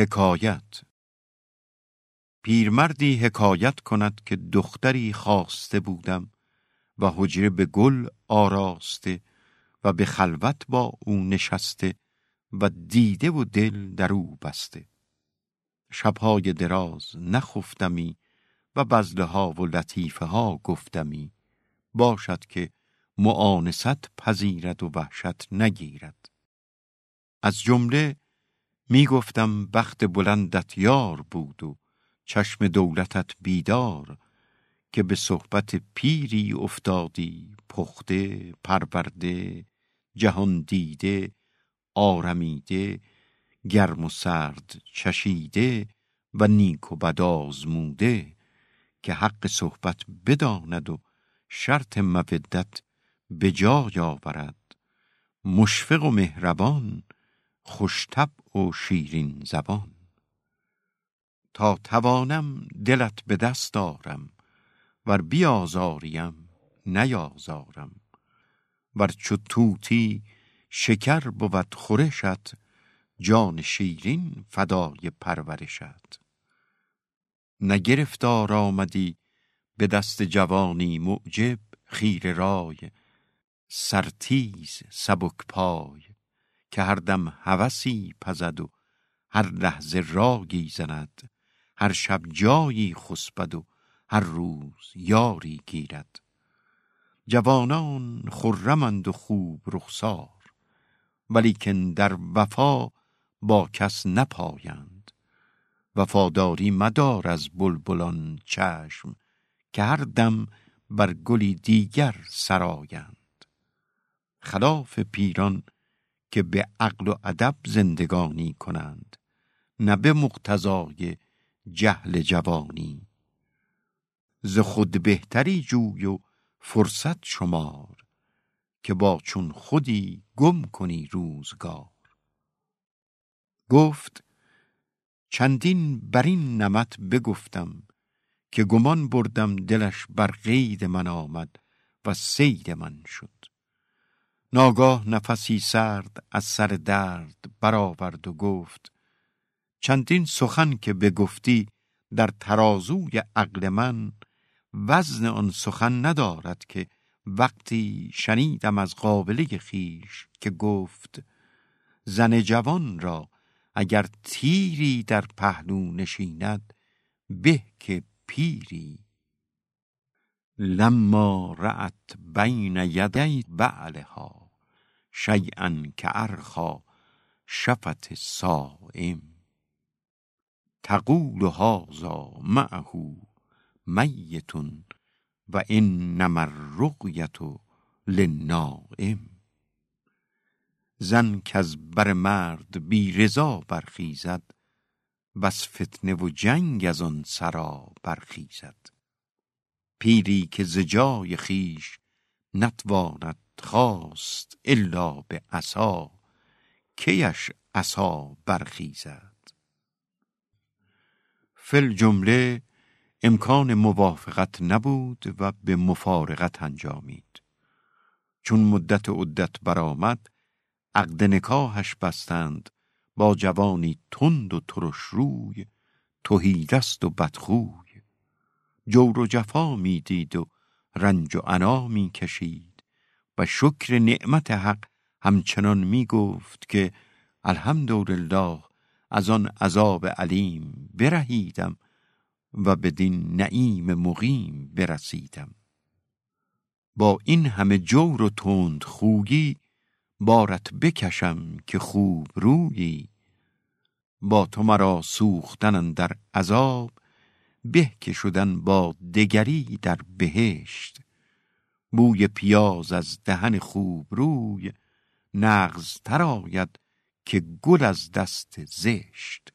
حکایت. پیرمردی حکایت کند که دختری خواسته بودم و حجره به گل آراسته و به خلوت با او نشسته و دیده و دل در او بسته. شبهای دراز نخفتمی و بزله ها و لطیفه ها گفتمی. باشد که معانست پذیرد و وحشت نگیرد. از جمله می گفتم بخت بلندت یار بود و چشم دولتت بیدار که به صحبت پیری افتادی پخته پرورده جهان دیده آرمیده گرم و سرد چشیده و نیک و بد آزموده که حق صحبت بداند و شرط مودت به جای آورد. مشفق و مهربان خوشتب و شیرین زبان. تا توانم دلت به دست دارم ور بیازاریم نیازارم. ور چو توتی شکر بود خورشت جان شیرین فدای پرورشت. نگرفتار آمدی به دست جوانی معجب خیر رای سرتیز سبک پای که هر دم هوسی پزد و هر لحظه راگی زند هر شب جایی خسبد و هر روز یاری گیرد. جوانان خرمند و خوب رخسار ولیکن در وفا با کس نپایند. وفاداری مدار از بلبلان چشم که هر دم بر گلی دیگر سرایند. خلاف پیران که به عقل و ادب زندگانی کنند نه به مقتضای جهل جوانی. ز خود بهتری جوی و فرصت شمار که با چون خودی گم کنی روزگار. گفت چندین بر این نمت بگفتم که گمان بردم دلش بر قید من آمد و سید من شد. ناگاه نفسی سرد از سر درد برآورد و گفت چندین سخن که بگفتی در ترازوی عقل من وزن آن سخن ندارد که وقتی شنیدم از قابله خیش که گفت زن جوان را اگر تیری در پهلو نشیند به که پیری لما رأت بین یدی بعلها شیئا که ارخا شفت سائم تقول هذا معه میت و انما الرقیت للنائم. زن که از بر مرد بی رضا برخیزد بس فتنه و جنگ از آن سرا برخیزد. پیری که ز جای خیش نتواند خواست الا به عصا کیش عصا برخیزد. فل جمله امکان موافقت نبود و به مفارقت انجامید. چون مدت عدت برآمد عقد نکاهش بستند با جوانی تند و ترش روی توهیدست و بدخوی. جور و جفا می‌دید و رنج و عنا می کشید و شکر نعمت حق همچنان می گفت که الحمدلله از آن عذاب علیم برهیدم و بدین نعیم مقیم برسیدم. با این همه جور و تند خویی بارت بکشم که خوب رویی. با تو مرا سوختن در عذاب به که شدن با دگری در بهشت. بوی پیاز از دهن خوب روی نغز تر آید که گل از دست زشت.